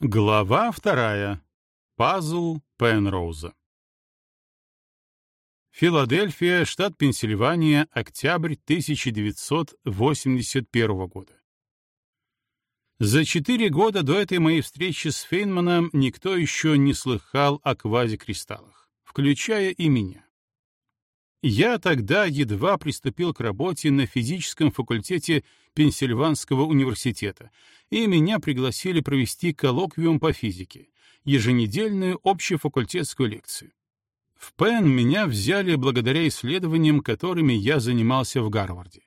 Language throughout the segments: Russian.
Глава вторая. Пазл Пенроуза. Филадельфия, штат Пенсильвания, октябрь 1981 года. За четыре года до этой моей встречи с Фейнманом никто еще не слыхал о квазикристаллах, включая и меня. Я тогда едва приступил к работе на физическом факультете Пенсильванского университета, и меня пригласили провести коллоквиум по физике, еженедельную общефакультетскую лекцию. В Пен меня взяли благодаря исследованиям, которыми я занимался в Гарварде.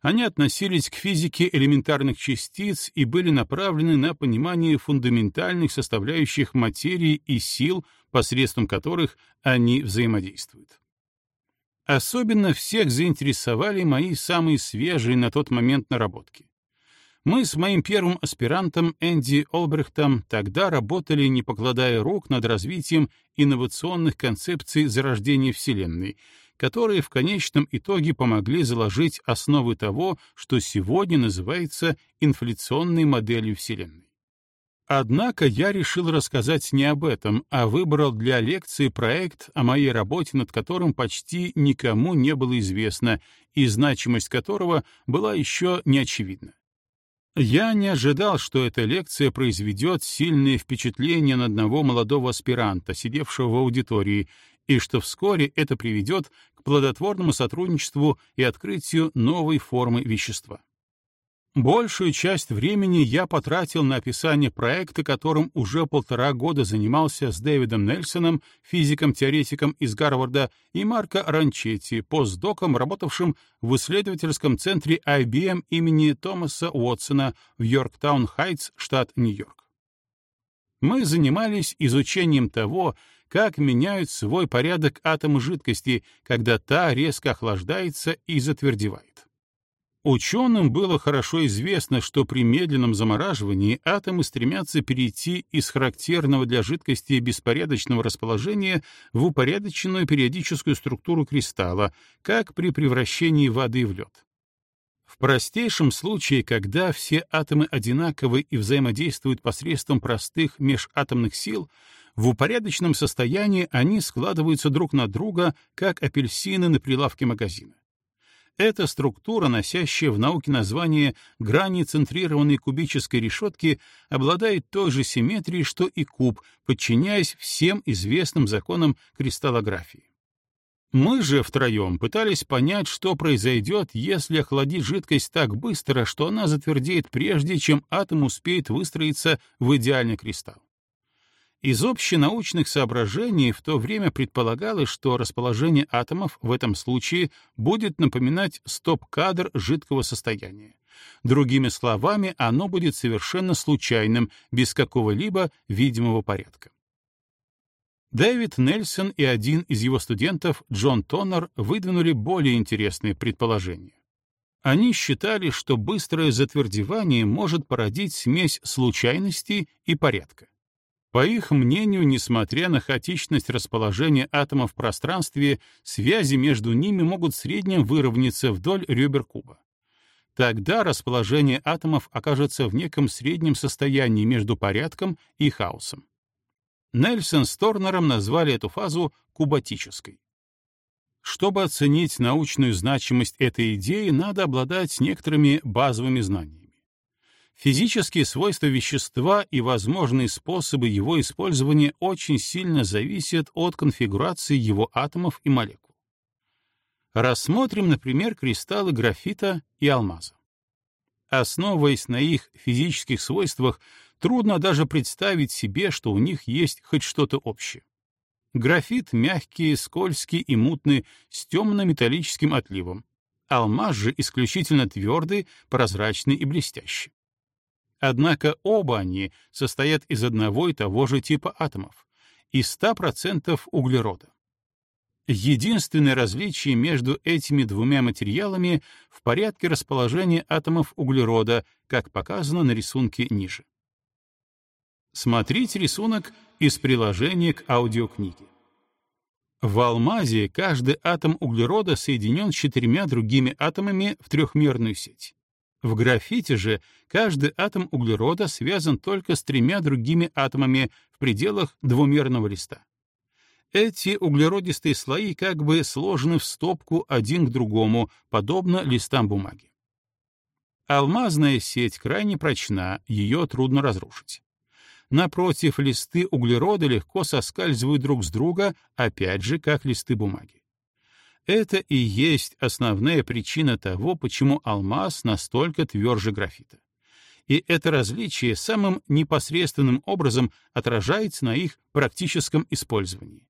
Они относились к физике элементарных частиц и были направлены на понимание фундаментальных составляющих материи и сил, посредством которых они взаимодействуют. Особенно всех заинтересовали мои самые свежие на тот момент наработки. Мы с моим первым аспирантом Энди Олбрехтом тогда работали, не покладая рук, над развитием инновационных концепций зарождения Вселенной, которые в конечном итоге помогли заложить основы того, что сегодня называется инфляционной моделью Вселенной. Однако я решил рассказать не об этом, а выбрал для лекции проект о моей работе, над которым почти никому не было известно, и значимость которого была еще не очевидна. Я не ожидал, что эта лекция произведет сильное впечатление на одного молодого аспиранта, сидевшего в аудитории, и что вскоре это приведет к плодотворному сотрудничеству и открытию новой формы вещества. Большую часть времени я потратил на описание проекта, которым уже полтора года занимался с Дэвидом Нельсоном, физиком-теоретиком из Гарварда, и Марко Ранчетти, постдоком, работавшим в исследовательском центре IBM имени Томаса Уотсона в Йорктаун-Хайтс, штат Нью-Йорк. Мы занимались изучением того, как меняют свой порядок атомы жидкости, когда та резко охлаждается и затвердевает. Ученым было хорошо известно, что при медленном замораживании атомы стремятся перейти из характерного для жидкости беспорядочного расположения в упорядоченную периодическую структуру кристалла, как при превращении воды в лед. В простейшем случае, когда все атомы одинаковы и взаимодействуют посредством простых межатомных сил, в упорядоченном состоянии они складываются друг на друга, как апельсины на прилавке магазина. Эта структура, носящая в науке название грани центрированной кубической решетки, обладает той же симметрией, что и куб, подчиняясь всем известным законам кристаллографии. Мы же втроем пытались понять, что произойдет, если охладить жидкость так быстро, что она затвердеет прежде, чем атом успеет выстроиться в идеальный кристалл. Из общенаучных соображений в то время предполагалось, что расположение атомов в этом случае будет напоминать стоп-кадр жидкого состояния. Другими словами, оно будет совершенно случайным, без какого-либо видимого порядка. Дэвид Нельсон и один из его студентов, Джон Тоннер, выдвинули более интересные предположения. Они считали, что быстрое затвердевание может породить смесь случайности и порядка. По их мнению, несмотря на хаотичность расположения атомов в пространстве, связи между ними могут в среднем выровняться вдоль ребер куба. Тогда расположение атомов окажется в неком среднем состоянии между порядком и хаосом. Нельсон с Торнером назвали эту фазу кубатической. Чтобы оценить научную значимость этой идеи, надо обладать некоторыми базовыми знаниями. Физические свойства вещества и возможные способы его использования очень сильно зависят от конфигурации его атомов и молекул. Рассмотрим, например, кристаллы графита и алмаза. Основываясь на их физических свойствах, трудно даже представить себе, что у них есть хоть что-то общее. Графит мягкий, скользкий и мутный, с темно-металлическим отливом. Алмаз же исключительно твердый, прозрачный и блестящий. Однако оба они состоят из одного и того же типа атомов, из 100% углерода. Единственное различие между этими двумя материалами в порядке расположения атомов углерода, как показано на рисунке ниже. Смотрите рисунок из приложения к аудиокниге. В алмазе каждый атом углерода соединен с четырьмя другими атомами в трехмерную сеть. В графите же каждый атом углерода связан только с тремя другими атомами в пределах двумерного листа. Эти углеродистые слои как бы сложены в стопку один к другому, подобно листам бумаги. Алмазная сеть крайне прочна, ее трудно разрушить. Напротив, листы углерода легко соскальзывают друг с друга, опять же, как листы бумаги. Это и есть основная причина того, почему алмаз настолько тверже графита. И это различие самым непосредственным образом отражается на их практическом использовании.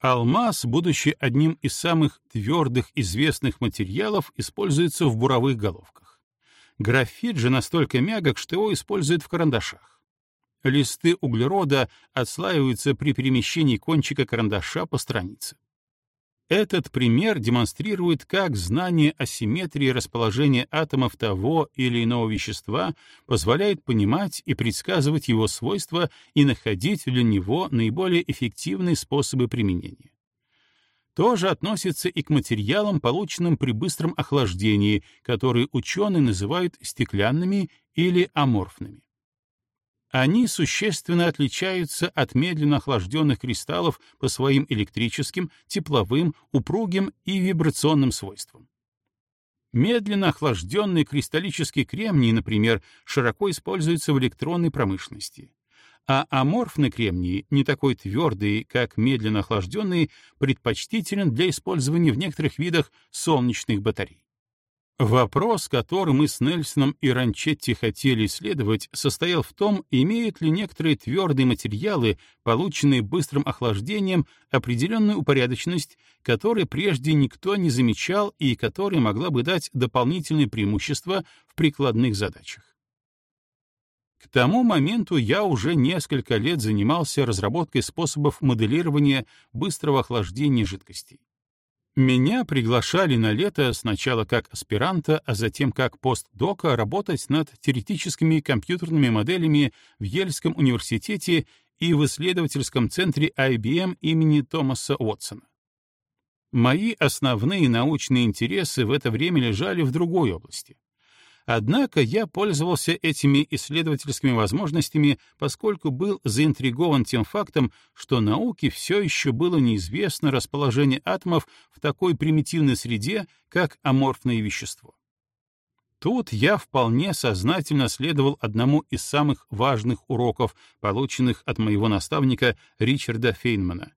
Алмаз, будучи одним из самых твердых известных материалов, используется в буровых головках. Графит же настолько мягок, что его используют в карандашах. Листы углерода отслаиваются при перемещении кончика карандаша по странице. Этот пример демонстрирует, как знание о симметрии расположения атомов того или иного вещества позволяет понимать и предсказывать его свойства и находить для него наиболее эффективные способы применения. То же относится и к материалам, полученным при быстром охлаждении, которые ученые называют стеклянными или аморфными. Они существенно отличаются от медленно охлажденных кристаллов по своим электрическим, тепловым, упругим и вибрационным свойствам. Медленно охлажденный кристаллический кремний, например, широко используется в электронной промышленности, а аморфный кремний, не такой твердый, как медленно охлажденный, предпочтителен для использования в некоторых видах солнечных батарей. Вопрос, который мы с Нельсоном и Ранчетти хотели исследовать, состоял в том, имеют ли некоторые твердые материалы, полученные быстрым охлаждением, определенную упорядоченность, которой прежде никто не замечал и которая могла бы дать дополнительные преимущества в прикладных задачах. К тому моменту я уже несколько лет занимался разработкой способов моделирования быстрого охлаждения жидкостей. Меня приглашали на лето сначала как аспиранта, а затем как постдока работать над теоретическими компьютерными моделями в Ельском университете и в исследовательском центре IBM имени Томаса Уотсона. Мои основные научные интересы в это время лежали в другой области. Однако я пользовался этими исследовательскими возможностями, поскольку был заинтригован тем фактом, что науке все еще было неизвестно расположение атомов в такой примитивной среде, как аморфное вещество. Тут я вполне сознательно следовал одному из самых важных уроков, полученных от моего наставника Ричарда Фейнмана,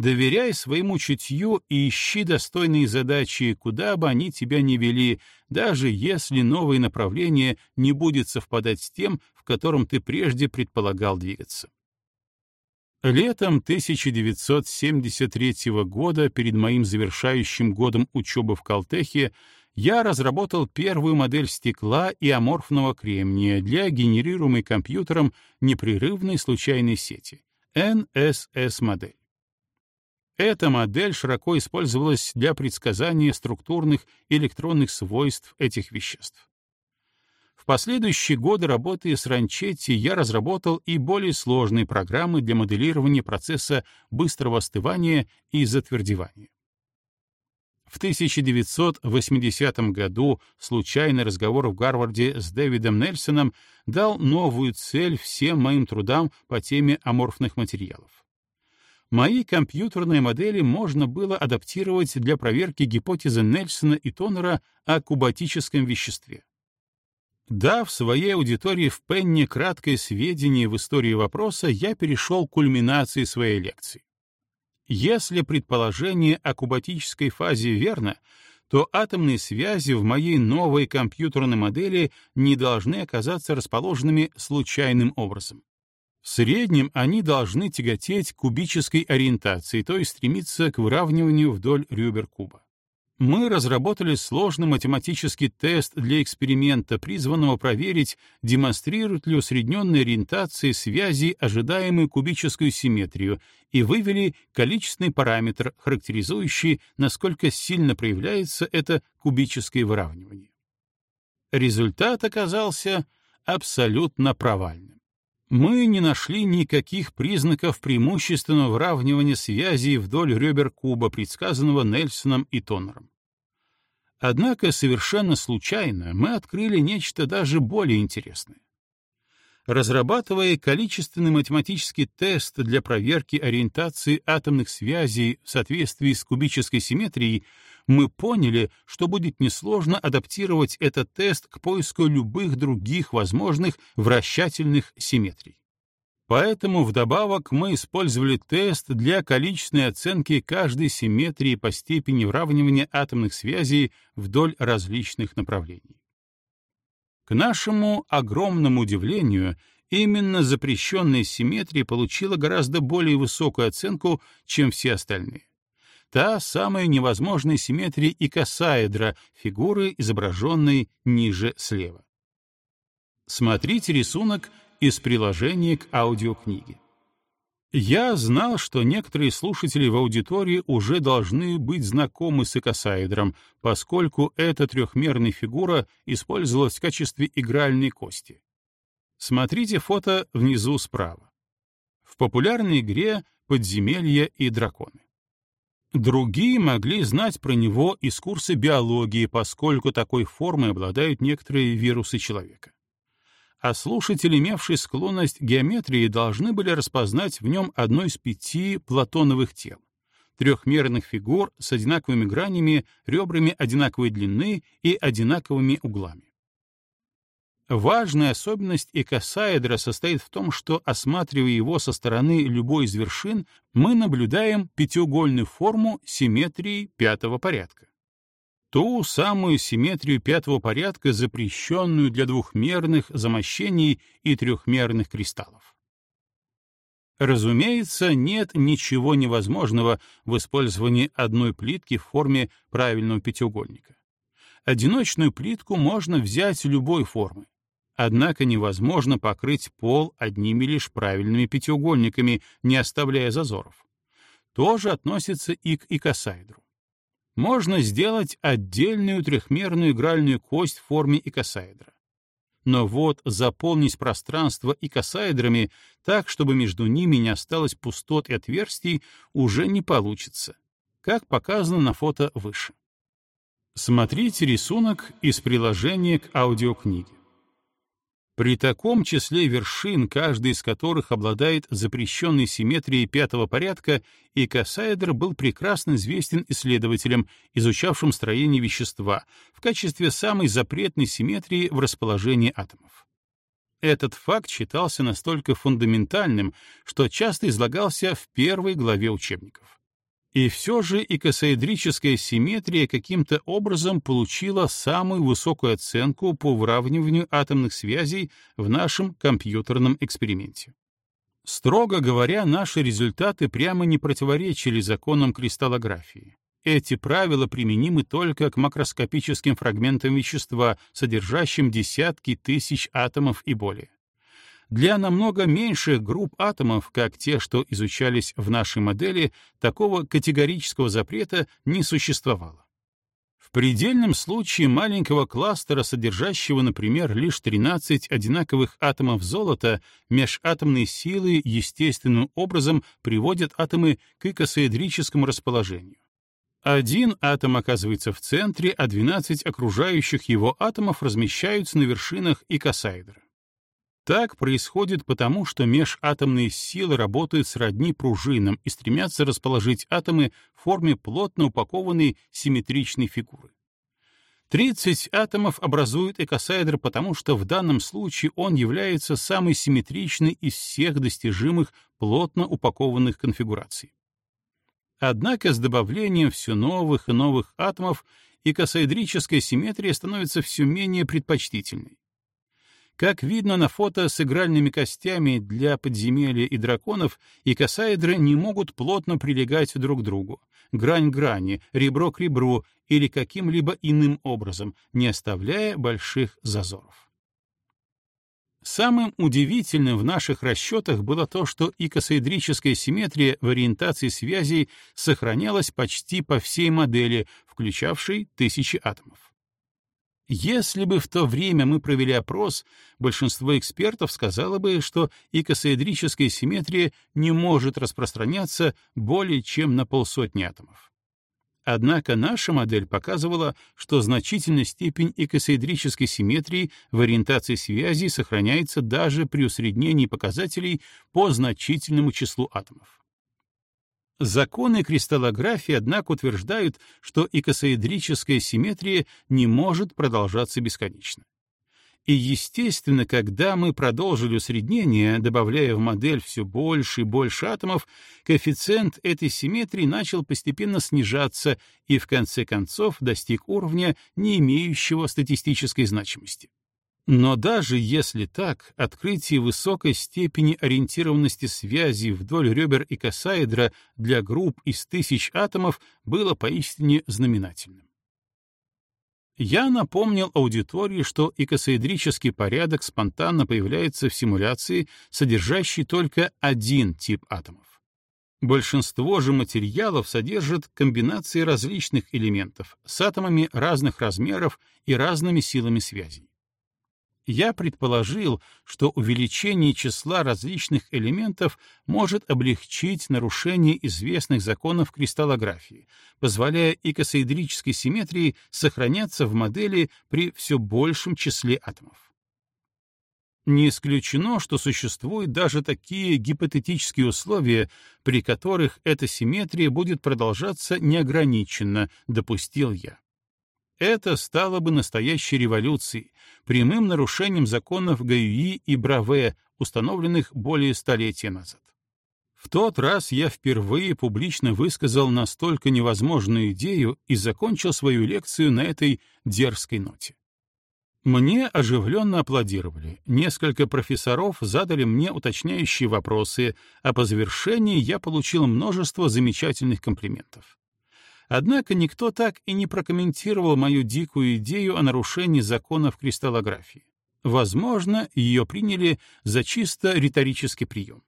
Доверяй своему чутью и ищи достойные задачи, куда бы они тебя ни вели, даже если новое направление не будет совпадать с тем, в котором ты прежде предполагал двигаться. Летом 1973 года, перед моим завершающим годом учебы в Калтехе, я разработал первую модель стекла и аморфного кремния для генерируемой компьютером непрерывной случайной сети — NSS-модель. Эта модель широко использовалась для предсказания структурных и электронных свойств этих веществ. В последующие годы работы с Ранчетти я разработал и более сложные программы для моделирования процесса быстрого остывания и затвердевания. В 1980 году случайный разговор в Гарварде с Дэвидом Нельсоном дал новую цель всем моим трудам по теме аморфных материалов мои компьютерные модели можно было адаптировать для проверки гипотезы Нельсона и Тонера о кубатическом веществе. Дав своей аудитории в Пенне краткое сведение в истории вопроса, я перешел к кульминации своей лекции. Если предположение о кубатической фазе верно, то атомные связи в моей новой компьютерной модели не должны оказаться расположенными случайным образом. В среднем они должны тяготеть кубической ориентации, то есть стремиться к выравниванию вдоль ребер куба. Мы разработали сложный математический тест для эксперимента, призванного проверить, демонстрирует ли усредненная ориентация связи ожидаемую кубическую симметрию, и вывели количественный параметр, характеризующий, насколько сильно проявляется это кубическое выравнивание. Результат оказался абсолютно провальным мы не нашли никаких признаков преимущественного выравнивания связей вдоль ребер куба, предсказанного Нельсоном и Тонером. Однако совершенно случайно мы открыли нечто даже более интересное. Разрабатывая количественный математический тест для проверки ориентации атомных связей в соответствии с кубической симметрией, мы поняли, что будет несложно адаптировать этот тест к поиску любых других возможных вращательных симметрий. Поэтому вдобавок мы использовали тест для количественной оценки каждой симметрии по степени выравнивания атомных связей вдоль различных направлений. К нашему огромному удивлению, именно запрещенная симметрия получила гораздо более высокую оценку, чем все остальные. Та самая невозможная симметрия икосаэдра, фигуры, изображенной ниже слева. Смотрите рисунок из приложения к аудиокниге. Я знал, что некоторые слушатели в аудитории уже должны быть знакомы с икосаэдром, поскольку эта трехмерная фигура использовалась в качестве игральной кости. Смотрите фото внизу справа. В популярной игре «Подземелья и драконы». Другие могли знать про него из курса биологии, поскольку такой формой обладают некоторые вирусы человека а слушатели, имевшие склонность к геометрии, должны были распознать в нем одно из пяти платоновых тел трехмерных фигур с одинаковыми гранями, ребрами одинаковой длины и одинаковыми углами. Важная особенность икосаэдра состоит в том, что, осматривая его со стороны любой из вершин, мы наблюдаем пятиугольную форму симметрии пятого порядка ту самую симметрию пятого порядка, запрещенную для двухмерных замощений и трехмерных кристаллов. Разумеется, нет ничего невозможного в использовании одной плитки в форме правильного пятиугольника. Одиночную плитку можно взять любой формы, однако невозможно покрыть пол одними лишь правильными пятиугольниками, не оставляя зазоров. То же относится и к икосайдру можно сделать отдельную трехмерную игральную кость в форме икосаэдра. Но вот заполнить пространство икосаэдрами так, чтобы между ними не осталось пустот и отверстий, уже не получится, как показано на фото выше. Смотрите рисунок из приложения к аудиокниге. При таком числе вершин, каждый из которых обладает запрещенной симметрией пятого порядка, икосаэдр был прекрасно известен исследователям, изучавшим строение вещества, в качестве самой запретной симметрии в расположении атомов. Этот факт считался настолько фундаментальным, что часто излагался в первой главе учебников. И все же икосаэдрическая симметрия каким-то образом получила самую высокую оценку по выравниванию атомных связей в нашем компьютерном эксперименте. Строго говоря, наши результаты прямо не противоречили законам кристаллографии. Эти правила применимы только к макроскопическим фрагментам вещества, содержащим десятки тысяч атомов и более. Для намного меньших групп атомов, как те, что изучались в нашей модели, такого категорического запрета не существовало. В предельном случае маленького кластера, содержащего, например, лишь 13 одинаковых атомов золота, межатомные силы естественным образом приводят атомы к икосоэдрическому расположению. Один атом оказывается в центре, а 12 окружающих его атомов размещаются на вершинах икосаэдра. Так происходит потому, что межатомные силы работают сродни пружинам и стремятся расположить атомы в форме плотно упакованной симметричной фигуры. 30 атомов образуют экосаэдр, потому что в данном случае он является самой симметричной из всех достижимых плотно упакованных конфигураций. Однако с добавлением все новых и новых атомов икосаэдрическая симметрия становится все менее предпочтительной. Как видно на фото с игральными костями для подземелья и драконов, и косаэдры не могут плотно прилегать друг к другу, грань к грани, ребро к ребру или каким-либо иным образом, не оставляя больших зазоров. Самым удивительным в наших расчетах было то, что икосоэдрическая симметрия в ориентации связей сохранялась почти по всей модели, включавшей тысячи атомов. Если бы в то время мы провели опрос, большинство экспертов сказало бы, что икосоэдрическая симметрия не может распространяться более чем на полсотни атомов. Однако наша модель показывала, что значительная степень икосоэдрической симметрии в ориентации связи сохраняется даже при усреднении показателей по значительному числу атомов. Законы кристаллографии, однако, утверждают, что икосоэдрическая симметрия не может продолжаться бесконечно. И, естественно, когда мы продолжили усреднение, добавляя в модель все больше и больше атомов, коэффициент этой симметрии начал постепенно снижаться и в конце концов достиг уровня, не имеющего статистической значимости. Но даже если так, открытие высокой степени ориентированности связи вдоль ребер икосаэдра для групп из тысяч атомов было поистине знаменательным. Я напомнил аудитории, что икосоэдрический порядок спонтанно появляется в симуляции, содержащей только один тип атомов. Большинство же материалов содержит комбинации различных элементов с атомами разных размеров и разными силами связей я предположил, что увеличение числа различных элементов может облегчить нарушение известных законов кристаллографии, позволяя икосоэдрической симметрии сохраняться в модели при все большем числе атомов. Не исключено, что существуют даже такие гипотетические условия, при которых эта симметрия будет продолжаться неограниченно, допустил я. Это стало бы настоящей революцией, прямым нарушением законов Гаюи и Браве, установленных более столетия назад. В тот раз я впервые публично высказал настолько невозможную идею и закончил свою лекцию на этой дерзкой ноте. Мне оживленно аплодировали, несколько профессоров задали мне уточняющие вопросы, а по завершении я получил множество замечательных комплиментов. Однако никто так и не прокомментировал мою дикую идею о нарушении законов кристаллографии. Возможно, ее приняли за чисто риторический прием.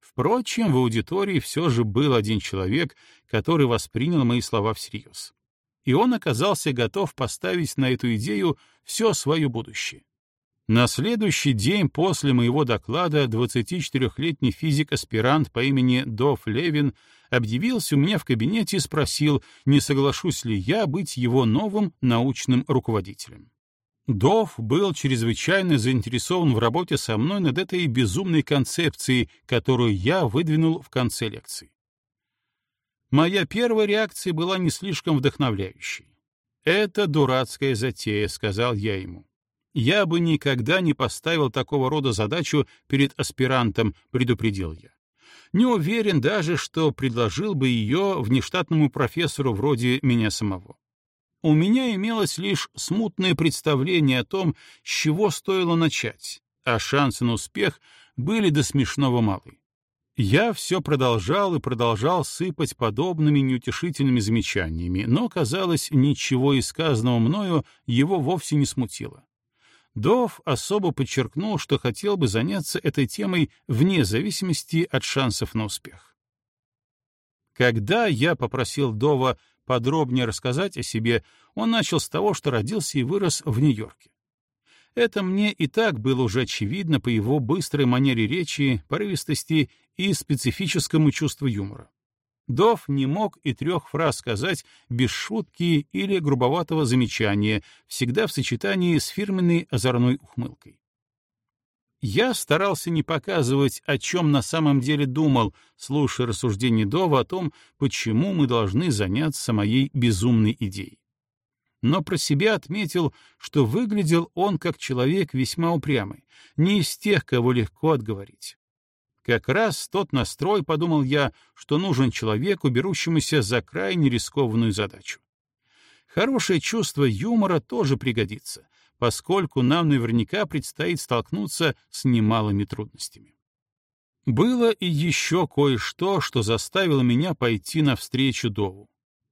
Впрочем, в аудитории все же был один человек, который воспринял мои слова всерьез. И он оказался готов поставить на эту идею все свое будущее. На следующий день после моего доклада 24-летний физик-аспирант по имени Дов Левин объявился у меня в кабинете и спросил, не соглашусь ли я быть его новым научным руководителем. Дов был чрезвычайно заинтересован в работе со мной над этой безумной концепцией, которую я выдвинул в конце лекции. Моя первая реакция была не слишком вдохновляющей. «Это дурацкая затея», — сказал я ему. Я бы никогда не поставил такого рода задачу перед аспирантом, предупредил я. Не уверен даже, что предложил бы ее внештатному профессору вроде меня самого. У меня имелось лишь смутное представление о том, с чего стоило начать, а шансы на успех были до смешного малы. Я все продолжал и продолжал сыпать подобными неутешительными замечаниями, но, казалось, ничего из сказанного мною его вовсе не смутило. Дов особо подчеркнул, что хотел бы заняться этой темой вне зависимости от шансов на успех. Когда я попросил Дова подробнее рассказать о себе, он начал с того, что родился и вырос в Нью-Йорке. Это мне и так было уже очевидно по его быстрой манере речи, порывистости и специфическому чувству юмора. Дов не мог и трех фраз сказать без шутки или грубоватого замечания, всегда в сочетании с фирменной озорной ухмылкой. Я старался не показывать, о чем на самом деле думал, слушая рассуждения Дова о том, почему мы должны заняться моей безумной идеей. Но про себя отметил, что выглядел он как человек весьма упрямый, не из тех, кого легко отговорить. Как раз тот настрой, подумал я, что нужен человеку, берущемуся за крайне рискованную задачу. Хорошее чувство юмора тоже пригодится, поскольку нам наверняка предстоит столкнуться с немалыми трудностями. Было и еще кое-что, что заставило меня пойти навстречу Дову.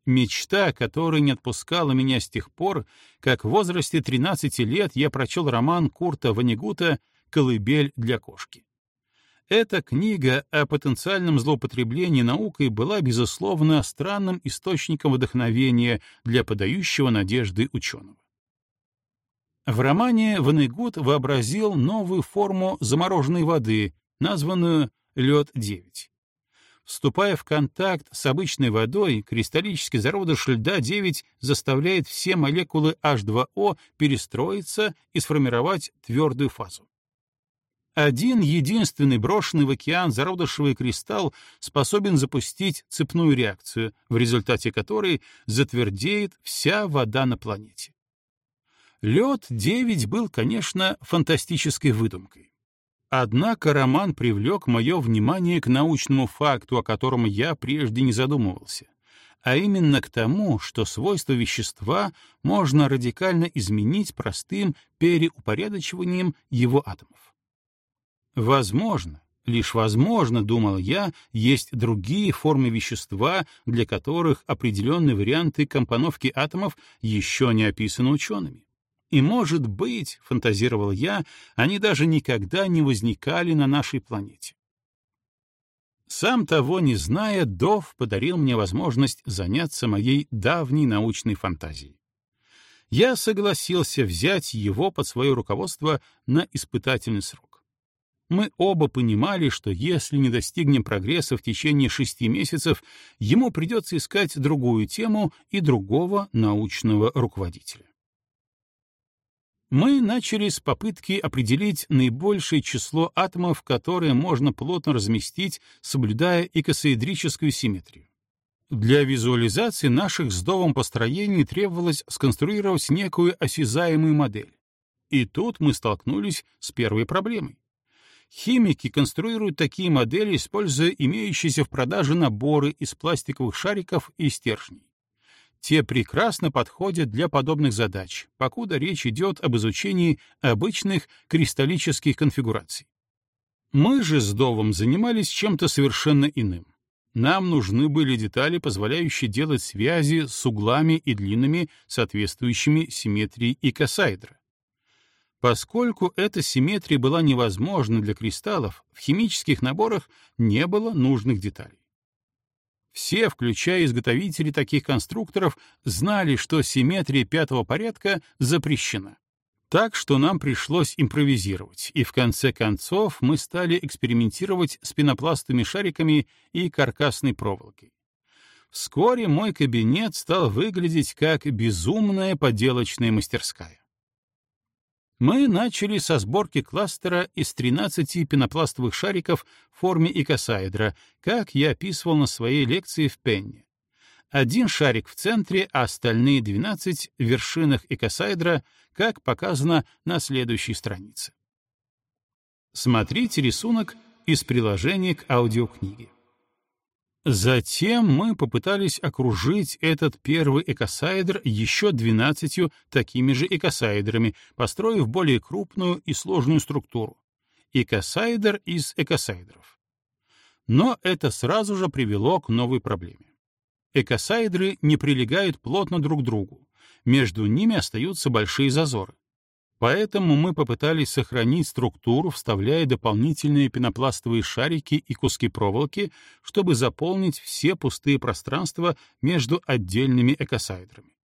Мечта, которая не отпускала меня с тех пор, как в возрасте 13 лет я прочел роман Курта Ванигута «Колыбель для кошки». Эта книга о потенциальном злоупотреблении наукой была, безусловно, странным источником вдохновения для подающего надежды ученого. В романе Ванегут вообразил новую форму замороженной воды, названную «Лед-9». Вступая в контакт с обычной водой, кристаллический зародыш льда-9 заставляет все молекулы H2O перестроиться и сформировать твердую фазу. Один единственный брошенный в океан зародышевый кристалл способен запустить цепную реакцию, в результате которой затвердеет вся вода на планете. Лед-9 был, конечно, фантастической выдумкой. Однако роман привлек мое внимание к научному факту, о котором я прежде не задумывался, а именно к тому, что свойства вещества можно радикально изменить простым переупорядочиванием его атомов. Возможно, лишь возможно, думал я, есть другие формы вещества, для которых определенные варианты компоновки атомов еще не описаны учеными. И, может быть, — фантазировал я, — они даже никогда не возникали на нашей планете. Сам того не зная, Дов подарил мне возможность заняться моей давней научной фантазией. Я согласился взять его под свое руководство на испытательный срок. Мы оба понимали, что если не достигнем прогресса в течение шести месяцев, ему придется искать другую тему и другого научного руководителя мы начали с попытки определить наибольшее число атомов, которые можно плотно разместить, соблюдая икосоэдрическую симметрию. Для визуализации наших с Довом построений требовалось сконструировать некую осязаемую модель. И тут мы столкнулись с первой проблемой. Химики конструируют такие модели, используя имеющиеся в продаже наборы из пластиковых шариков и стержней. Те прекрасно подходят для подобных задач, покуда речь идет об изучении обычных кристаллических конфигураций. Мы же с Довом занимались чем-то совершенно иным. Нам нужны были детали, позволяющие делать связи с углами и длинами, соответствующими симметрии икосаэдра. Поскольку эта симметрия была невозможна для кристаллов, в химических наборах не было нужных деталей. Все, включая изготовителей таких конструкторов, знали, что симметрия пятого порядка запрещена. Так что нам пришлось импровизировать, и в конце концов мы стали экспериментировать с пенопластовыми шариками и каркасной проволокой. Вскоре мой кабинет стал выглядеть как безумная поделочная мастерская. Мы начали со сборки кластера из 13 пенопластовых шариков в форме икосаэдра, как я описывал на своей лекции в Пенне. Один шарик в центре, а остальные 12 в вершинах икосаэдра, как показано на следующей странице. Смотрите рисунок из приложения к аудиокниге. Затем мы попытались окружить этот первый экосайдер еще двенадцатью такими же экосайдерами, построив более крупную и сложную структуру. Экосайдер из экосайдеров. Но это сразу же привело к новой проблеме. Экосайдры не прилегают плотно друг к другу, между ними остаются большие зазоры. Поэтому мы попытались сохранить структуру, вставляя дополнительные пенопластовые шарики и куски проволоки, чтобы заполнить все пустые пространства между отдельными экосайдрами.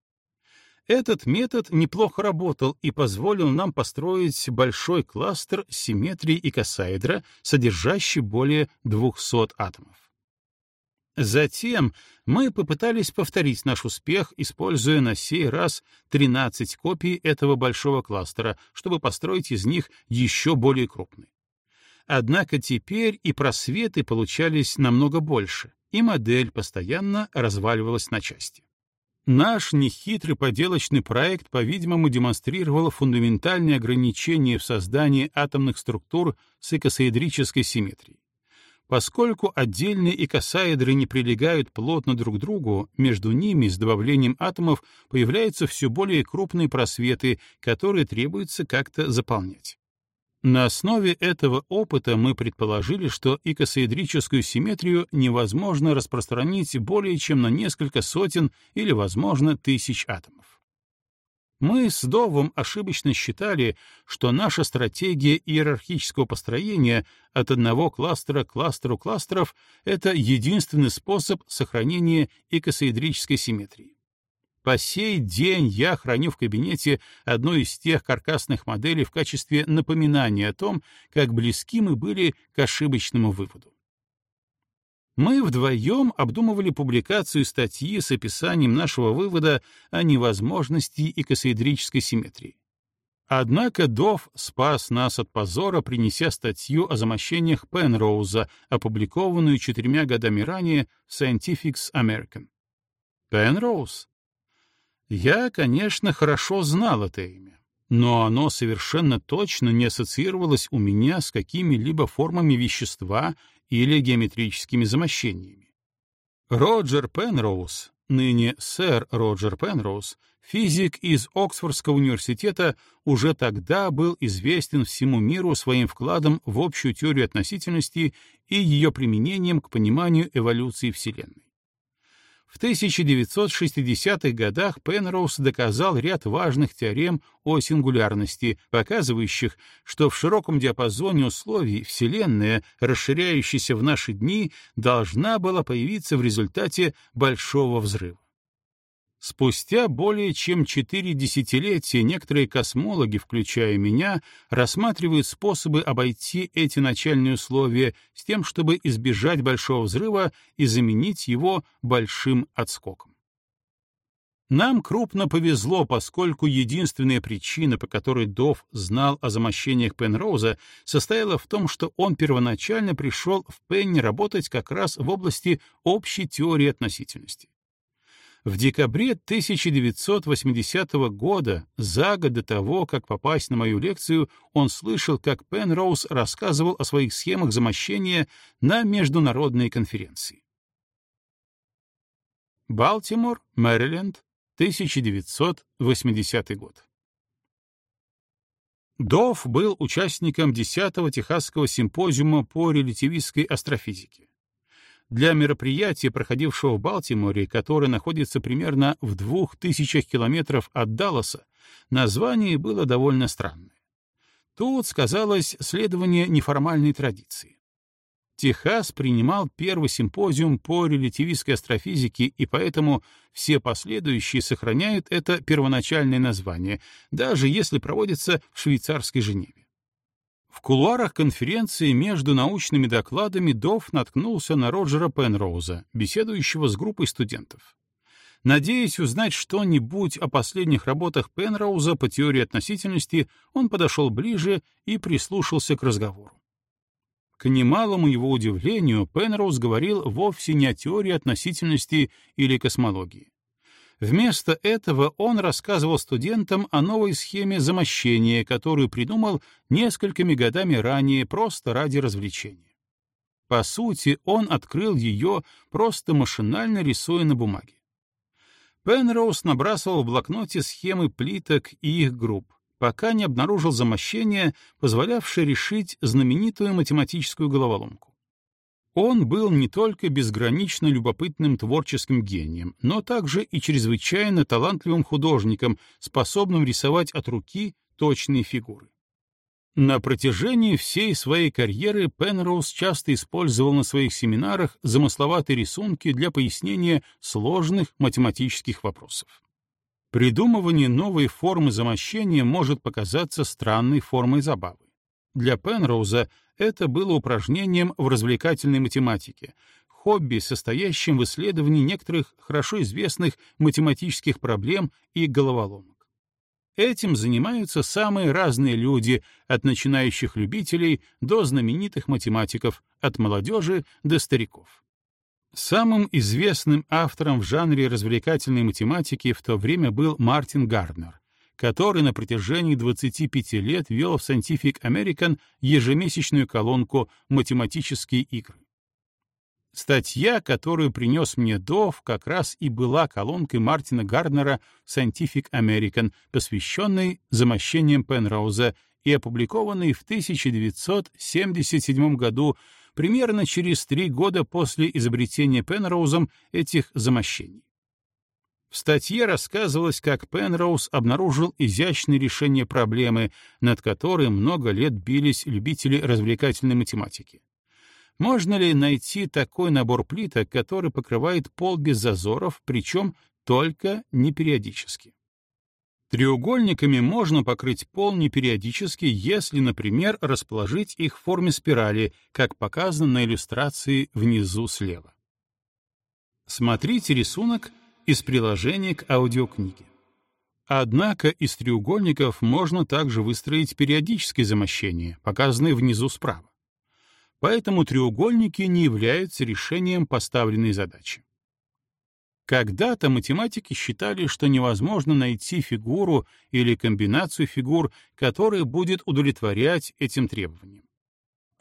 Этот метод неплохо работал и позволил нам построить большой кластер симметрии икосаэдра, содержащий более 200 атомов. Затем мы попытались повторить наш успех, используя на сей раз 13 копий этого большого кластера, чтобы построить из них еще более крупный. Однако теперь и просветы получались намного больше, и модель постоянно разваливалась на части. Наш нехитрый поделочный проект, по-видимому, демонстрировал фундаментальные ограничения в создании атомных структур с икосоэдрической симметрией. Поскольку отдельные икосаэдры не прилегают плотно друг к другу, между ними с добавлением атомов появляются все более крупные просветы, которые требуется как-то заполнять. На основе этого опыта мы предположили, что икосоэдрическую симметрию невозможно распространить более чем на несколько сотен или, возможно, тысяч атомов. Мы с Довом ошибочно считали, что наша стратегия иерархического построения от одного кластера к кластеру кластеров — это единственный способ сохранения икосоэдрической симметрии. По сей день я храню в кабинете одну из тех каркасных моделей в качестве напоминания о том, как близки мы были к ошибочному выводу. Мы вдвоем обдумывали публикацию статьи с описанием нашего вывода о невозможности икосоэдрической симметрии. Однако Дов спас нас от позора, принеся статью о замощениях Пенроуза, опубликованную четырьмя годами ранее в Scientific American. Пенроуз? Я, конечно, хорошо знал это имя, но оно совершенно точно не ассоциировалось у меня с какими-либо формами вещества или геометрическими замощениями. Роджер Пенроуз, ныне сэр Роджер Пенроуз, физик из Оксфордского университета, уже тогда был известен всему миру своим вкладом в общую теорию относительности и ее применением к пониманию эволюции Вселенной. В 1960-х годах Пенроуз доказал ряд важных теорем о сингулярности, показывающих, что в широком диапазоне условий Вселенная, расширяющаяся в наши дни, должна была появиться в результате Большого взрыва. Спустя более чем четыре десятилетия некоторые космологи, включая меня, рассматривают способы обойти эти начальные условия с тем, чтобы избежать большого взрыва и заменить его большим отскоком. Нам крупно повезло, поскольку единственная причина, по которой Дов знал о замощениях Пенроуза, состояла в том, что он первоначально пришел в Пенни работать как раз в области общей теории относительности. В декабре 1980 года, за год до того, как попасть на мою лекцию, он слышал, как Пенроуз рассказывал о своих схемах замощения на международной конференции. Балтимор, Мэриленд, 1980 год. Дофф был участником 10-го Техасского симпозиума по релятивистской астрофизике. Для мероприятия, проходившего в Балтиморе, которое находится примерно в двух тысячах километров от Далласа, название было довольно странное. Тут сказалось следование неформальной традиции. Техас принимал первый симпозиум по релятивистской астрофизике, и поэтому все последующие сохраняют это первоначальное название, даже если проводится в швейцарской Женеве. В кулуарах конференции между научными докладами Дофф наткнулся на Роджера Пенроуза, беседующего с группой студентов. Надеясь узнать что-нибудь о последних работах Пенроуза по теории относительности, он подошел ближе и прислушался к разговору. К немалому его удивлению, Пенроуз говорил вовсе не о теории относительности или космологии. Вместо этого он рассказывал студентам о новой схеме замощения, которую придумал несколькими годами ранее просто ради развлечения. По сути, он открыл ее, просто машинально рисуя на бумаге. Пенроуз набрасывал в блокноте схемы плиток и их групп, пока не обнаружил замощение, позволявшее решить знаменитую математическую головоломку. Он был не только безгранично любопытным творческим гением, но также и чрезвычайно талантливым художником, способным рисовать от руки точные фигуры. На протяжении всей своей карьеры Пенроуз часто использовал на своих семинарах замысловатые рисунки для пояснения сложных математических вопросов. Придумывание новой формы замощения может показаться странной формой забавы. Для Пенроуза это было упражнением в развлекательной математике, хобби, состоящим в исследовании некоторых хорошо известных математических проблем и головоломок. Этим занимаются самые разные люди, от начинающих любителей до знаменитых математиков, от молодежи до стариков. Самым известным автором в жанре развлекательной математики в то время был Мартин Гарднер, который на протяжении 25 лет вел в Scientific American ежемесячную колонку «Математические игры». Статья, которую принес мне Дов, как раз и была колонкой Мартина Гарднера в Scientific American, посвященной замощениям Пенроуза и опубликованной в 1977 году, примерно через три года после изобретения Пенроузом этих замощений. В статье рассказывалось, как Пенроуз обнаружил изящное решение проблемы, над которой много лет бились любители развлекательной математики. Можно ли найти такой набор плиток, который покрывает пол без зазоров, причем только не периодически? Треугольниками можно покрыть пол непериодически, если, например, расположить их в форме спирали, как показано на иллюстрации внизу слева. Смотрите рисунок из приложения к аудиокниге. Однако из треугольников можно также выстроить периодическое замощение, показанное внизу справа. Поэтому треугольники не являются решением поставленной задачи. Когда-то математики считали, что невозможно найти фигуру или комбинацию фигур, которая будет удовлетворять этим требованиям.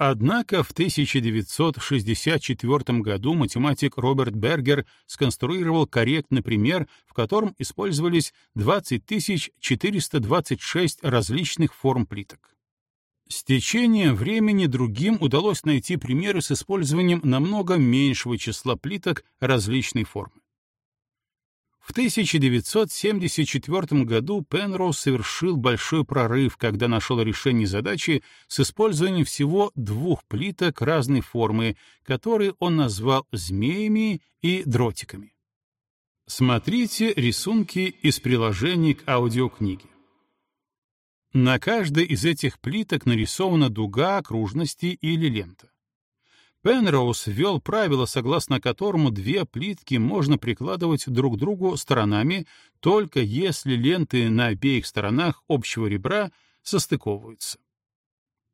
Однако в 1964 году математик Роберт Бергер сконструировал корректный пример, в котором использовались 20 426 различных форм плиток. С течением времени другим удалось найти примеры с использованием намного меньшего числа плиток различной формы. В 1974 году Пенроуз совершил большой прорыв, когда нашел решение задачи с использованием всего двух плиток разной формы, которые он назвал змеями и дротиками. Смотрите рисунки из приложений к аудиокниге. На каждой из этих плиток нарисована дуга окружности или лента. Пенроуз ввел правило, согласно которому две плитки можно прикладывать друг к другу сторонами, только если ленты на обеих сторонах общего ребра состыковываются.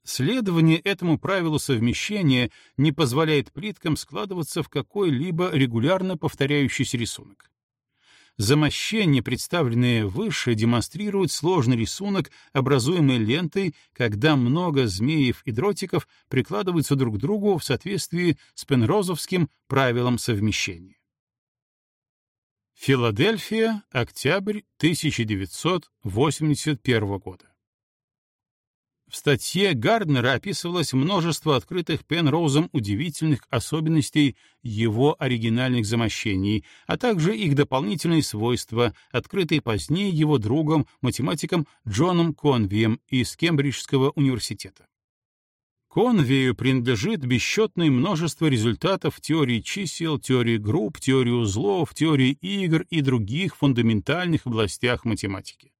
Следование этому правилу совмещения не позволяет плиткам складываться в какой-либо регулярно повторяющийся рисунок. Замощение, представленное выше, демонстрирует сложный рисунок, образуемый лентой, когда много змеев и дротиков прикладываются друг к другу в соответствии с пенрозовским правилом совмещения. Филадельфия, октябрь 1981 года. В статье Гарднера описывалось множество открытых Пенроузом удивительных особенностей его оригинальных замощений, а также их дополнительные свойства, открытые позднее его другом, математиком Джоном Конвием из Кембриджского университета. Конвею принадлежит бесчетное множество результатов теории чисел, теории групп, теории узлов, теории игр и других фундаментальных областях математики.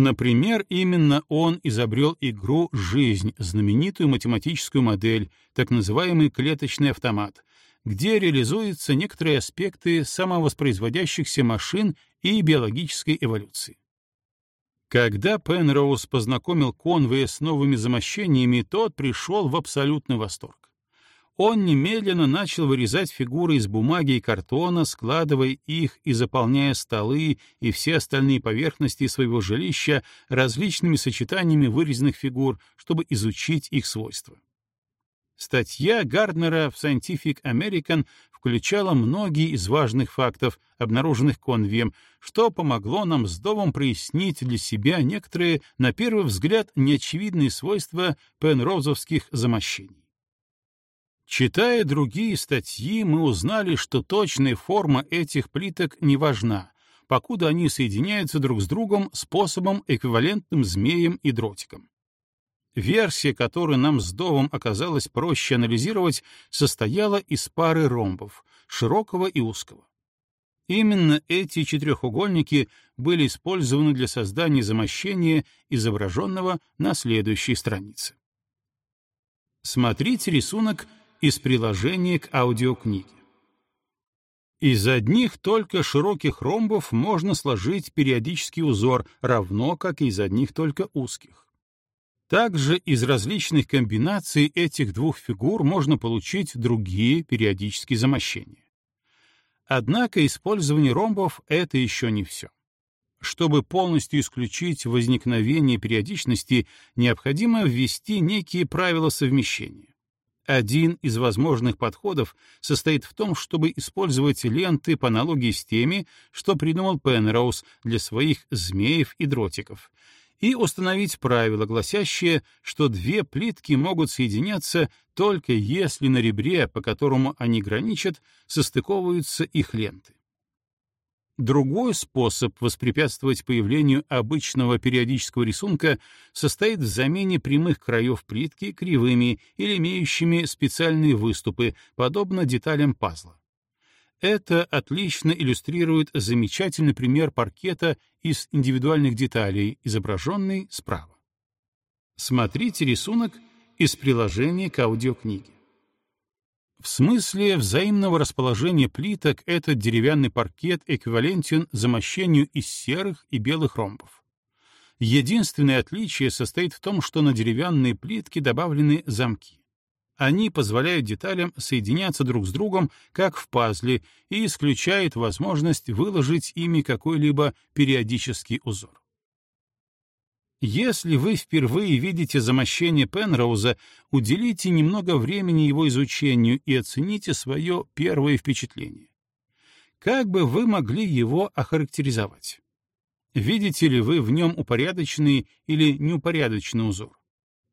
Например, именно он изобрел игру «Жизнь», знаменитую математическую модель, так называемый клеточный автомат, где реализуются некоторые аспекты самовоспроизводящихся машин и биологической эволюции. Когда Пенроуз познакомил Конвея с новыми замощениями, тот пришел в абсолютный восторг он немедленно начал вырезать фигуры из бумаги и картона, складывая их и заполняя столы и все остальные поверхности своего жилища различными сочетаниями вырезанных фигур, чтобы изучить их свойства. Статья Гарднера в Scientific American включала многие из важных фактов, обнаруженных Конвием, что помогло нам с Домом прояснить для себя некоторые, на первый взгляд, неочевидные свойства пенрозовских замощений. Читая другие статьи, мы узнали, что точная форма этих плиток не важна, покуда они соединяются друг с другом способом, эквивалентным змеем и дротиком. Версия, которую нам с Довом оказалось проще анализировать, состояла из пары ромбов, широкого и узкого. Именно эти четырехугольники были использованы для создания замощения, изображенного на следующей странице. Смотрите рисунок из приложения к аудиокниге. Из одних только широких ромбов можно сложить периодический узор, равно как и из одних только узких. Также из различных комбинаций этих двух фигур можно получить другие периодические замощения. Однако использование ромбов — это еще не все. Чтобы полностью исключить возникновение периодичности, необходимо ввести некие правила совмещения. Один из возможных подходов состоит в том, чтобы использовать ленты по аналогии с теми, что придумал Пенроуз для своих змеев и дротиков, и установить правило, гласящее, что две плитки могут соединяться только если на ребре, по которому они граничат, состыковываются их ленты. Другой способ воспрепятствовать появлению обычного периодического рисунка состоит в замене прямых краев плитки кривыми или имеющими специальные выступы, подобно деталям пазла. Это отлично иллюстрирует замечательный пример паркета из индивидуальных деталей, изображенный справа. Смотрите рисунок из приложения к аудиокниге. В смысле взаимного расположения плиток этот деревянный паркет эквивалентен замощению из серых и белых ромбов. Единственное отличие состоит в том, что на деревянные плитки добавлены замки. Они позволяют деталям соединяться друг с другом, как в пазле, и исключают возможность выложить ими какой-либо периодический узор. Если вы впервые видите замощение Пенроуза, уделите немного времени его изучению и оцените свое первое впечатление. Как бы вы могли его охарактеризовать? Видите ли вы в нем упорядоченный или неупорядоченный узор?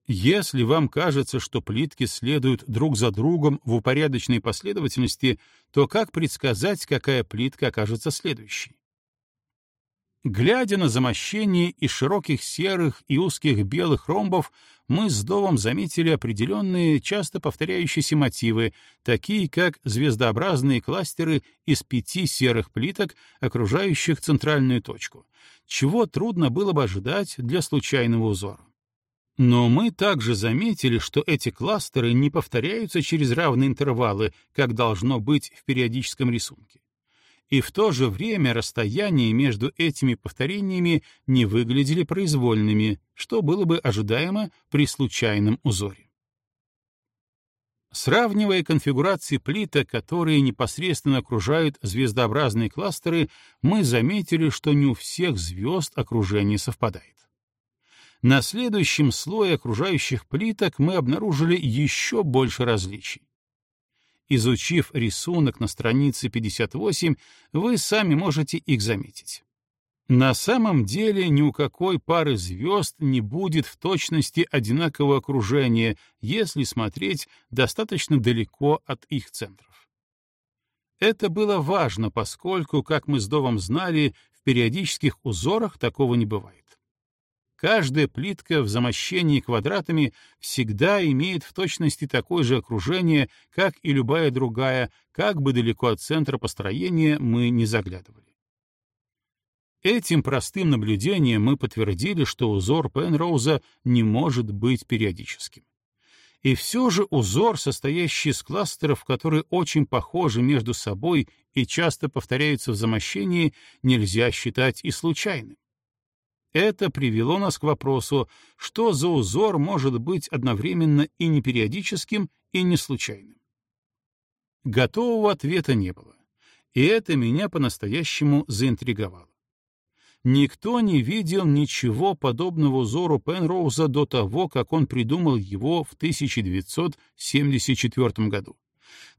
Если вам кажется, что плитки следуют друг за другом в упорядоченной последовательности, то как предсказать, какая плитка окажется следующей? Глядя на замощение из широких серых и узких белых ромбов, мы с Довом заметили определенные, часто повторяющиеся мотивы, такие как звездообразные кластеры из пяти серых плиток, окружающих центральную точку, чего трудно было бы ожидать для случайного узора. Но мы также заметили, что эти кластеры не повторяются через равные интервалы, как должно быть в периодическом рисунке. И в то же время расстояния между этими повторениями не выглядели произвольными, что было бы ожидаемо при случайном узоре. Сравнивая конфигурации плиток, которые непосредственно окружают звездообразные кластеры, мы заметили, что не у всех звезд окружение совпадает. На следующем слое окружающих плиток мы обнаружили еще больше различий. Изучив рисунок на странице 58, вы сами можете их заметить. На самом деле ни у какой пары звезд не будет в точности одинакового окружения, если смотреть достаточно далеко от их центров. Это было важно, поскольку, как мы с Довом знали, в периодических узорах такого не бывает. Каждая плитка в замощении квадратами всегда имеет в точности такое же окружение, как и любая другая, как бы далеко от центра построения мы не заглядывали. Этим простым наблюдением мы подтвердили, что узор Пенроуза не может быть периодическим. И все же узор, состоящий из кластеров, которые очень похожи между собой и часто повторяются в замощении, нельзя считать и случайным. Это привело нас к вопросу, что за узор может быть одновременно и непериодическим, и не случайным. Готового ответа не было, и это меня по-настоящему заинтриговало. Никто не видел ничего подобного узору Пенроуза до того, как он придумал его в 1974 году.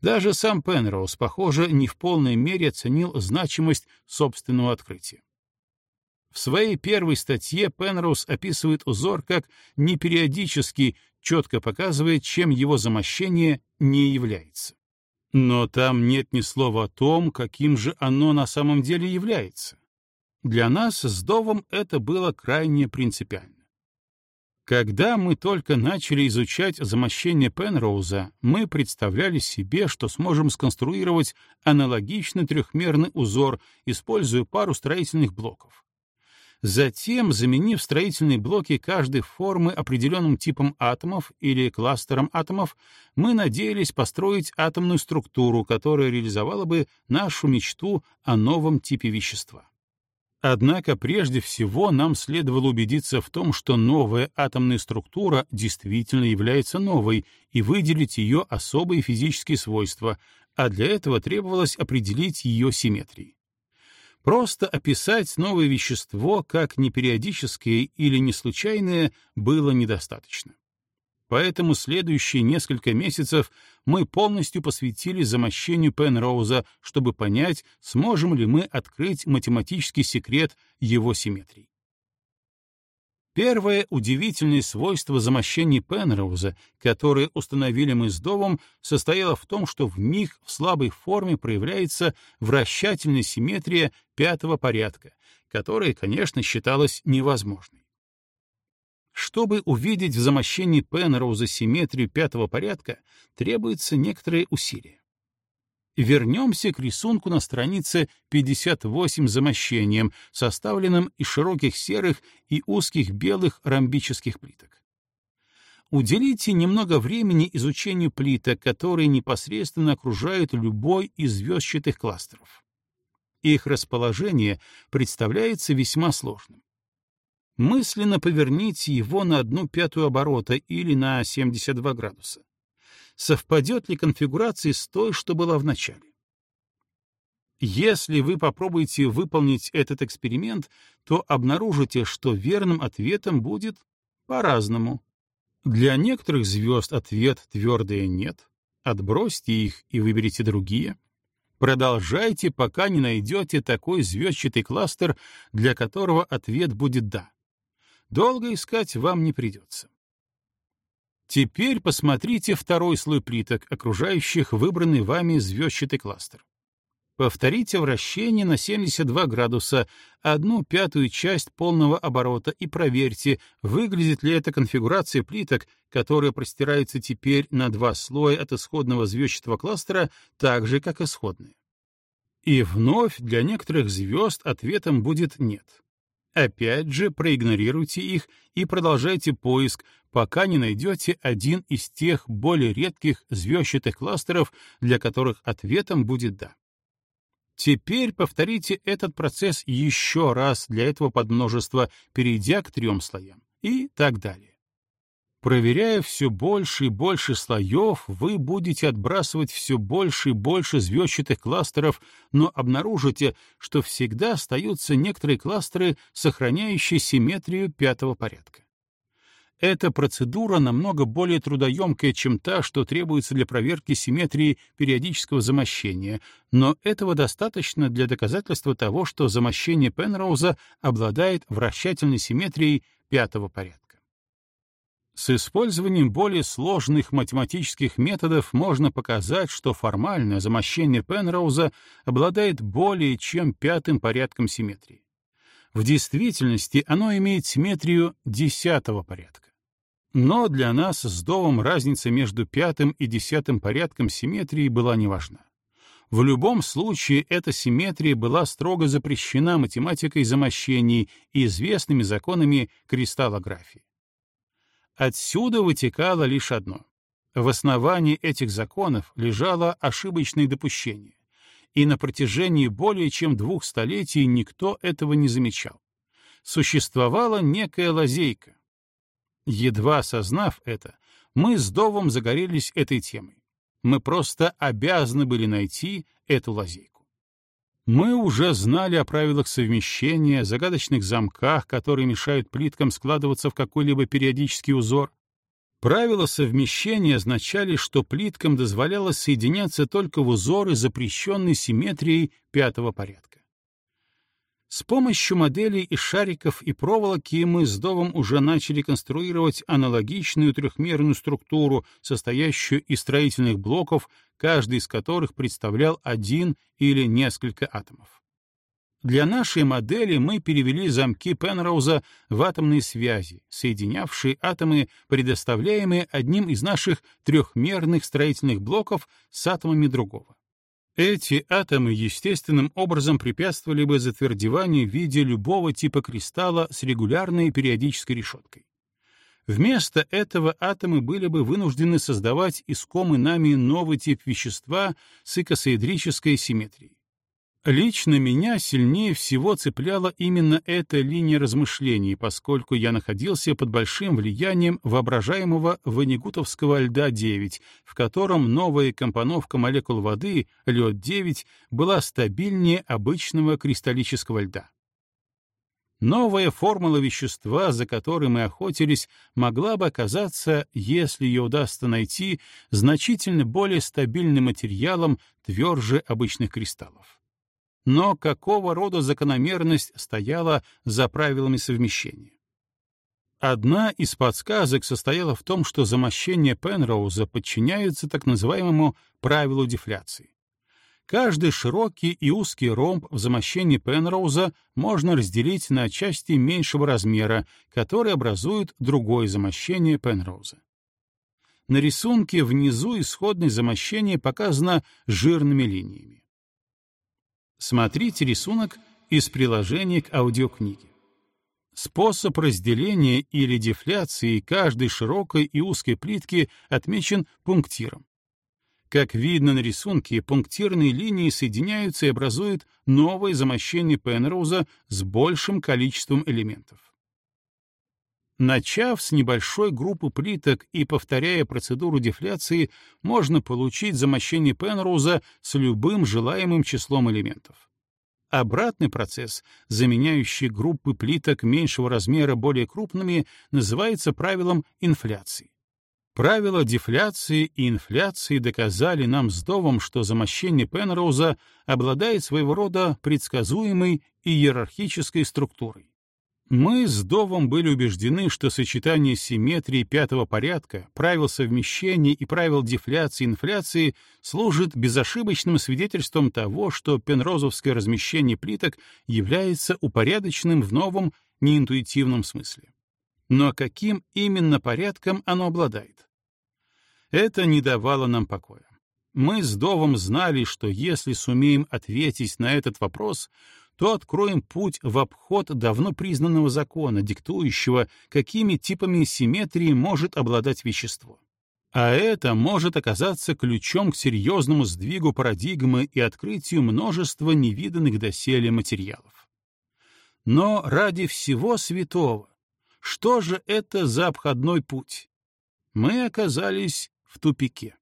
Даже сам Пенроуз, похоже, не в полной мере оценил значимость собственного открытия. В своей первой статье Пенроуз описывает узор как непериодический, четко показывая, чем его замощение не является. Но там нет ни слова о том, каким же оно на самом деле является. Для нас с Довом это было крайне принципиально. Когда мы только начали изучать замощение Пенроуза, мы представляли себе, что сможем сконструировать аналогичный трехмерный узор, используя пару строительных блоков. Затем, заменив строительные блоки каждой формы определенным типом атомов или кластером атомов, мы надеялись построить атомную структуру, которая реализовала бы нашу мечту о новом типе вещества. Однако прежде всего нам следовало убедиться в том, что новая атомная структура действительно является новой, и выделить ее особые физические свойства, а для этого требовалось определить ее симметрии. Просто описать новое вещество как непериодическое или неслучайное было недостаточно. Поэтому следующие несколько месяцев мы полностью посвятили замощению Пенроуза, чтобы понять, сможем ли мы открыть математический секрет его симметрии. Первое удивительное свойство замощений Пенроуза, которое установили мы с Довом, состояло в том, что в них в слабой форме проявляется вращательная симметрия пятого порядка, которая, конечно, считалась невозможной. Чтобы увидеть в замощении Пенроуза симметрию пятого порядка, требуется некоторые усилия. Вернемся к рисунку на странице 58 замощением, составленным из широких серых и узких белых ромбических плиток. Уделите немного времени изучению плиток, которые непосредственно окружают любой из звездчатых кластеров. Их расположение представляется весьма сложным. Мысленно поверните его на одну пятую оборота или на 72 градуса совпадет ли конфигурация с той, что была в начале. Если вы попробуете выполнить этот эксперимент, то обнаружите, что верным ответом будет по-разному. Для некоторых звезд ответ твердое «нет». Отбросьте их и выберите другие. Продолжайте, пока не найдете такой звездчатый кластер, для которого ответ будет «да». Долго искать вам не придется. Теперь посмотрите второй слой плиток, окружающих выбранный вами звездчатый кластер. Повторите вращение на 72 градуса, одну пятую часть полного оборота и проверьте, выглядит ли эта конфигурация плиток, которая простирается теперь на два слоя от исходного звездчатого кластера, так же, как исходные. И вновь для некоторых звезд ответом будет «нет». Опять же, проигнорируйте их и продолжайте поиск, пока не найдете один из тех более редких звездчатых кластеров, для которых ответом будет «да». Теперь повторите этот процесс еще раз для этого подмножества, перейдя к трем слоям, и так далее. Проверяя все больше и больше слоев, вы будете отбрасывать все больше и больше звездчатых кластеров, но обнаружите, что всегда остаются некоторые кластеры, сохраняющие симметрию пятого порядка. Эта процедура намного более трудоемкая, чем та, что требуется для проверки симметрии периодического замощения, но этого достаточно для доказательства того, что замощение Пенроуза обладает вращательной симметрией пятого порядка. С использованием более сложных математических методов можно показать, что формальное замощение Пенроуза обладает более чем пятым порядком симметрии. В действительности оно имеет симметрию десятого порядка. Но для нас с Довом разница между пятым и десятым порядком симметрии была неважна. В любом случае эта симметрия была строго запрещена математикой замощений и известными законами кристаллографии. Отсюда вытекало лишь одно. В основании этих законов лежало ошибочное допущение, и на протяжении более чем двух столетий никто этого не замечал. Существовала некая лазейка. Едва осознав это, мы с Довом загорелись этой темой. Мы просто обязаны были найти эту лазейку. Мы уже знали о правилах совмещения, загадочных замках, которые мешают плиткам складываться в какой-либо периодический узор. Правила совмещения означали, что плиткам дозволялось соединяться только в узоры, запрещенной симметрией пятого порядка. С помощью моделей из шариков и проволоки мы с Довом уже начали конструировать аналогичную трехмерную структуру, состоящую из строительных блоков, каждый из которых представлял один или несколько атомов. Для нашей модели мы перевели замки Пенроуза в атомные связи, соединявшие атомы, предоставляемые одним из наших трехмерных строительных блоков с атомами другого. Эти атомы естественным образом препятствовали бы затвердеванию в виде любого типа кристалла с регулярной периодической решеткой. Вместо этого атомы были бы вынуждены создавать искомый нами новый тип вещества с икосоэдрической симметрией. Лично меня сильнее всего цепляла именно эта линия размышлений, поскольку я находился под большим влиянием воображаемого ванигутовского льда-9, в котором новая компоновка молекул воды, лед-9, была стабильнее обычного кристаллического льда. Новая формула вещества, за которой мы охотились, могла бы оказаться, если ее удастся найти, значительно более стабильным материалом, тверже обычных кристаллов. Но какого рода закономерность стояла за правилами совмещения? Одна из подсказок состояла в том, что замощение Пенроуза подчиняется так называемому правилу дефляции. Каждый широкий и узкий ромб в замощении Пенроуза можно разделить на части меньшего размера, которые образуют другое замощение Пенроуза. На рисунке внизу исходное замощение показано жирными линиями. Смотрите рисунок из приложения к аудиокниге. Способ разделения или дефляции каждой широкой и узкой плитки отмечен пунктиром. Как видно на рисунке, пунктирные линии соединяются и образуют новое замощение Пенроуза с большим количеством элементов. Начав с небольшой группы плиток и повторяя процедуру дефляции, можно получить замощение Пенроуза с любым желаемым числом элементов. Обратный процесс, заменяющий группы плиток меньшего размера более крупными, называется правилом инфляции. Правила дефляции и инфляции доказали нам с Довом, что замощение Пенроуза обладает своего рода предсказуемой и иерархической структурой. Мы с Довом были убеждены, что сочетание симметрии пятого порядка, правил совмещения и правил дефляции и инфляции служит безошибочным свидетельством того, что пенрозовское размещение плиток является упорядоченным в новом неинтуитивном смысле. Но каким именно порядком оно обладает? Это не давало нам покоя. Мы с Довом знали, что если сумеем ответить на этот вопрос, то откроем путь в обход давно признанного закона, диктующего, какими типами симметрии может обладать вещество. А это может оказаться ключом к серьезному сдвигу парадигмы и открытию множества невиданных доселе материалов. Но ради всего святого, что же это за обходной путь? Мы оказались в тупике.